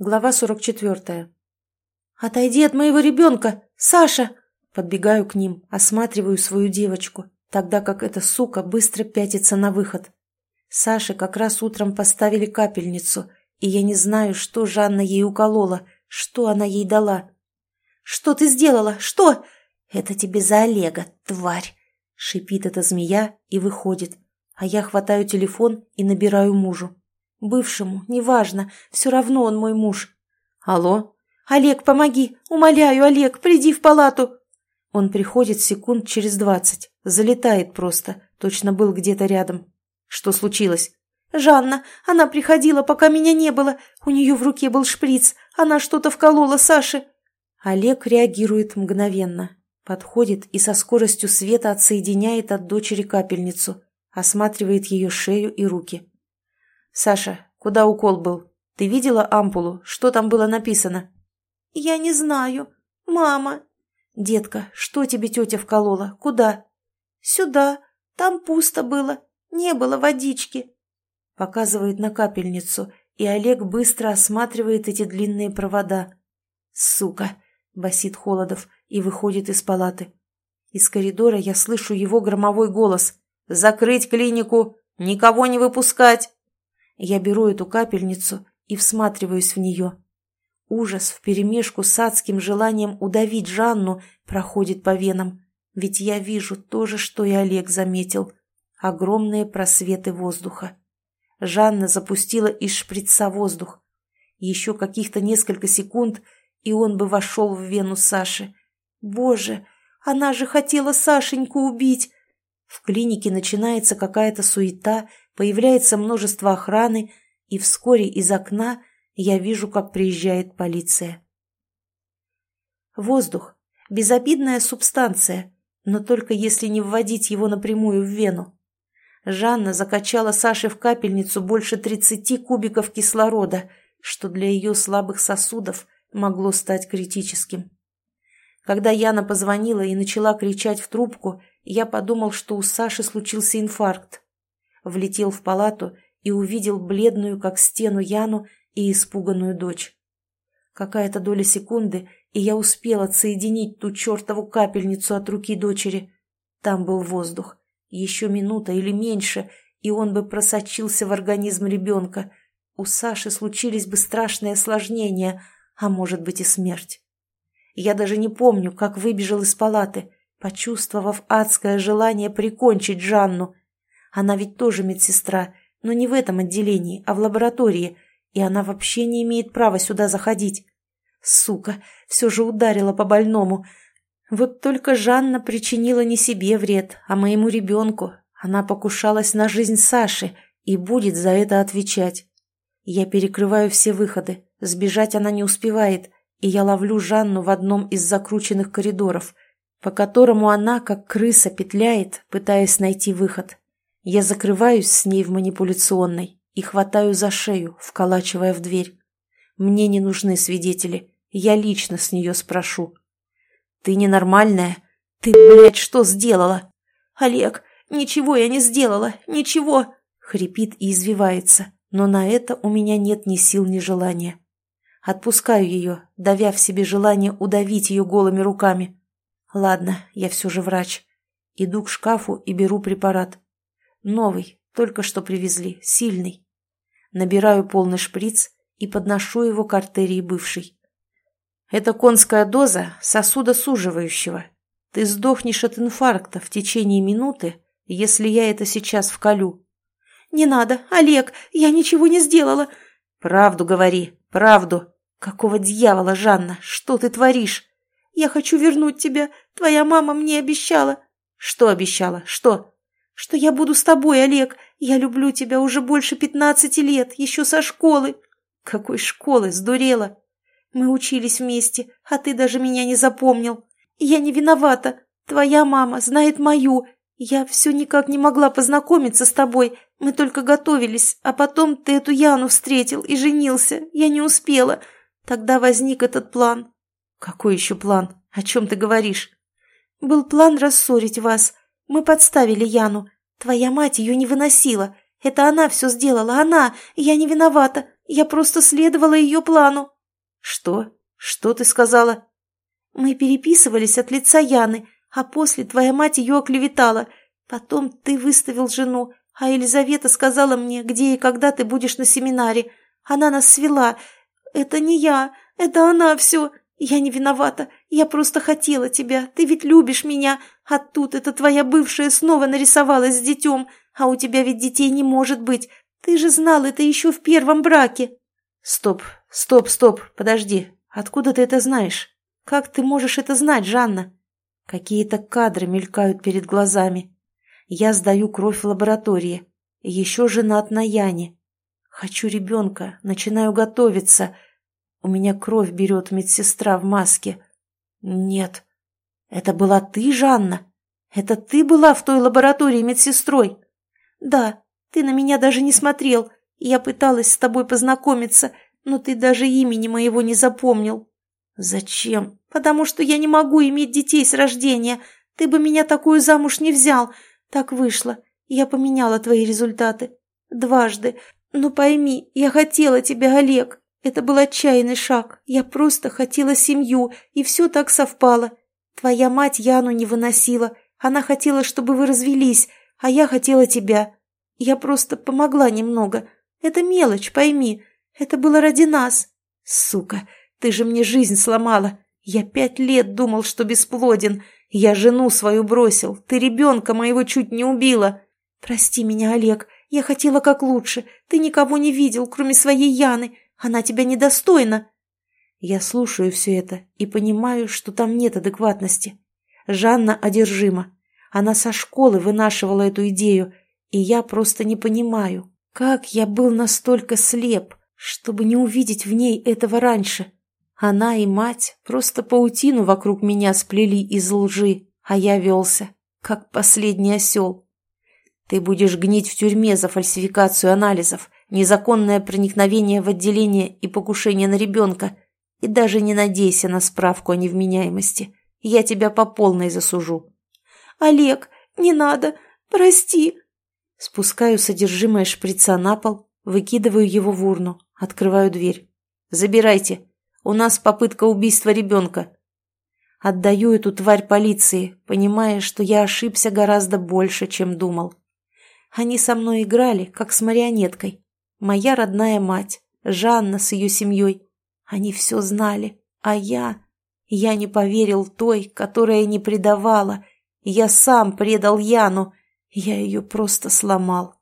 Глава 44. «Отойди от моего ребенка! Саша!» Подбегаю к ним, осматриваю свою девочку, тогда как эта сука быстро пятится на выход. Саше как раз утром поставили капельницу, и я не знаю, что Жанна ей уколола, что она ей дала. «Что ты сделала? Что?» «Это тебе за Олега, тварь!» Шипит эта змея и выходит, а я хватаю телефон и набираю мужу. Бывшему, неважно, все равно он мой муж. Алло? Олег, помоги! Умоляю, Олег, приди в палату! Он приходит секунд через двадцать, залетает просто, точно был где-то рядом. Что случилось? «Жанна, она приходила, пока меня не было. У нее в руке был шприц. Она что-то вколола Саше». Олег реагирует мгновенно. Подходит и со скоростью света отсоединяет от дочери капельницу. Осматривает ее шею и руки. «Саша, куда укол был? Ты видела ампулу? Что там было написано?» «Я не знаю. Мама». «Детка, что тебе тетя вколола? Куда?» «Сюда. Там пусто было. Не было водички». Показывает на капельницу, и Олег быстро осматривает эти длинные провода. «Сука!» — басит Холодов и выходит из палаты. Из коридора я слышу его громовой голос. «Закрыть клинику! Никого не выпускать!» Я беру эту капельницу и всматриваюсь в нее. Ужас вперемешку с адским желанием удавить Жанну проходит по венам, ведь я вижу то же, что и Олег заметил. Огромные просветы воздуха. Жанна запустила из шприца воздух. Еще каких-то несколько секунд, и он бы вошел в вену Саши. Боже, она же хотела Сашеньку убить! В клинике начинается какая-то суета, Появляется множество охраны, и вскоре из окна я вижу, как приезжает полиция. Воздух – безобидная субстанция, но только если не вводить его напрямую в вену. Жанна закачала Саше в капельницу больше 30 кубиков кислорода, что для ее слабых сосудов могло стать критическим. Когда Яна позвонила и начала кричать в трубку, я подумал, что у Саши случился инфаркт влетел в палату и увидел бледную, как стену, Яну и испуганную дочь. Какая-то доля секунды, и я успел отсоединить ту чертову капельницу от руки дочери. Там был воздух. Еще минута или меньше, и он бы просочился в организм ребенка. У Саши случились бы страшные осложнения, а может быть и смерть. Я даже не помню, как выбежал из палаты, почувствовав адское желание прикончить Жанну, она ведь тоже медсестра, но не в этом отделении, а в лаборатории, и она вообще не имеет права сюда заходить. Сука, все же ударила по больному. Вот только Жанна причинила не себе вред, а моему ребенку. Она покушалась на жизнь Саши и будет за это отвечать. Я перекрываю все выходы, сбежать она не успевает, и я ловлю Жанну в одном из закрученных коридоров, по которому она, как крыса, петляет, пытаясь найти выход. Я закрываюсь с ней в манипуляционной и хватаю за шею, вколачивая в дверь. Мне не нужны свидетели, я лично с нее спрошу. «Ты ненормальная? Ты, блядь, что сделала?» «Олег, ничего я не сделала, ничего!» Хрипит и извивается, но на это у меня нет ни сил, ни желания. Отпускаю ее, давя в себе желание удавить ее голыми руками. Ладно, я все же врач. Иду к шкафу и беру препарат. Новый, только что привезли, сильный. Набираю полный шприц и подношу его к артерии бывшей. Это конская доза сосудосуживающего. Ты сдохнешь от инфаркта в течение минуты, если я это сейчас вколю. Не надо, Олег, я ничего не сделала. Правду говори, правду. Какого дьявола, Жанна, что ты творишь? Я хочу вернуть тебя. Твоя мама мне обещала. Что обещала? Что? Что я буду с тобой, Олег. Я люблю тебя уже больше пятнадцати лет, еще со школы. Какой школы? Сдурела. Мы учились вместе, а ты даже меня не запомнил. Я не виновата. Твоя мама знает мою. Я все никак не могла познакомиться с тобой. Мы только готовились, а потом ты эту Яну встретил и женился. Я не успела. Тогда возник этот план. Какой еще план? О чем ты говоришь? Был план рассорить вас. Мы подставили Яну. Твоя мать ее не выносила. Это она все сделала, она. Я не виновата. Я просто следовала ее плану». «Что? Что ты сказала?» «Мы переписывались от лица Яны, а после твоя мать ее оклеветала. Потом ты выставил жену, а Елизавета сказала мне, где и когда ты будешь на семинаре. Она нас свела. Это не я, это она все. Я не виновата. Я просто хотела тебя. Ты ведь любишь меня. А тут эта твоя бывшая снова нарисовалась с детем. А у тебя ведь детей не может быть. Ты же знал это еще в первом браке. Стоп, стоп, стоп, подожди. Откуда ты это знаешь? Как ты можешь это знать, Жанна? Какие-то кадры мелькают перед глазами. Я сдаю кровь в лаборатории. Еще женат на Яне. Хочу ребенка, начинаю готовиться. У меня кровь берет медсестра в маске. Нет. Это была ты, Жанна? Это ты была в той лаборатории медсестрой? Да, ты на меня даже не смотрел. Я пыталась с тобой познакомиться, но ты даже имени моего не запомнил. Зачем? Потому что я не могу иметь детей с рождения. Ты бы меня такую замуж не взял. Так вышло. Я поменяла твои результаты. Дважды. Но пойми, я хотела тебя, Олег. Это был отчаянный шаг. Я просто хотела семью, и все так совпало. Твоя мать Яну не выносила. Она хотела, чтобы вы развелись, а я хотела тебя. Я просто помогла немного. Это мелочь, пойми. Это было ради нас. Сука, ты же мне жизнь сломала. Я пять лет думал, что бесплоден. Я жену свою бросил, ты ребенка моего чуть не убила. Прости меня, Олег, я хотела как лучше. Ты никого не видел, кроме своей Яны. Она тебя недостойна. Я слушаю все это и понимаю, что там нет адекватности. Жанна одержима. Она со школы вынашивала эту идею, и я просто не понимаю, как я был настолько слеп, чтобы не увидеть в ней этого раньше. Она и мать просто паутину вокруг меня сплели из лжи, а я велся, как последний осел. Ты будешь гнить в тюрьме за фальсификацию анализов, незаконное проникновение в отделение и покушение на ребенка. И даже не надейся на справку о невменяемости. Я тебя по полной засужу. «Олег, не надо, прости!» Спускаю содержимое шприца на пол, выкидываю его в урну, открываю дверь. «Забирайте!» У нас попытка убийства ребенка. Отдаю эту тварь полиции, понимая, что я ошибся гораздо больше, чем думал. Они со мной играли, как с марионеткой. Моя родная мать, Жанна с ее семьей. Они все знали, а я... Я не поверил той, которая не предавала. Я сам предал Яну. Я ее просто сломал.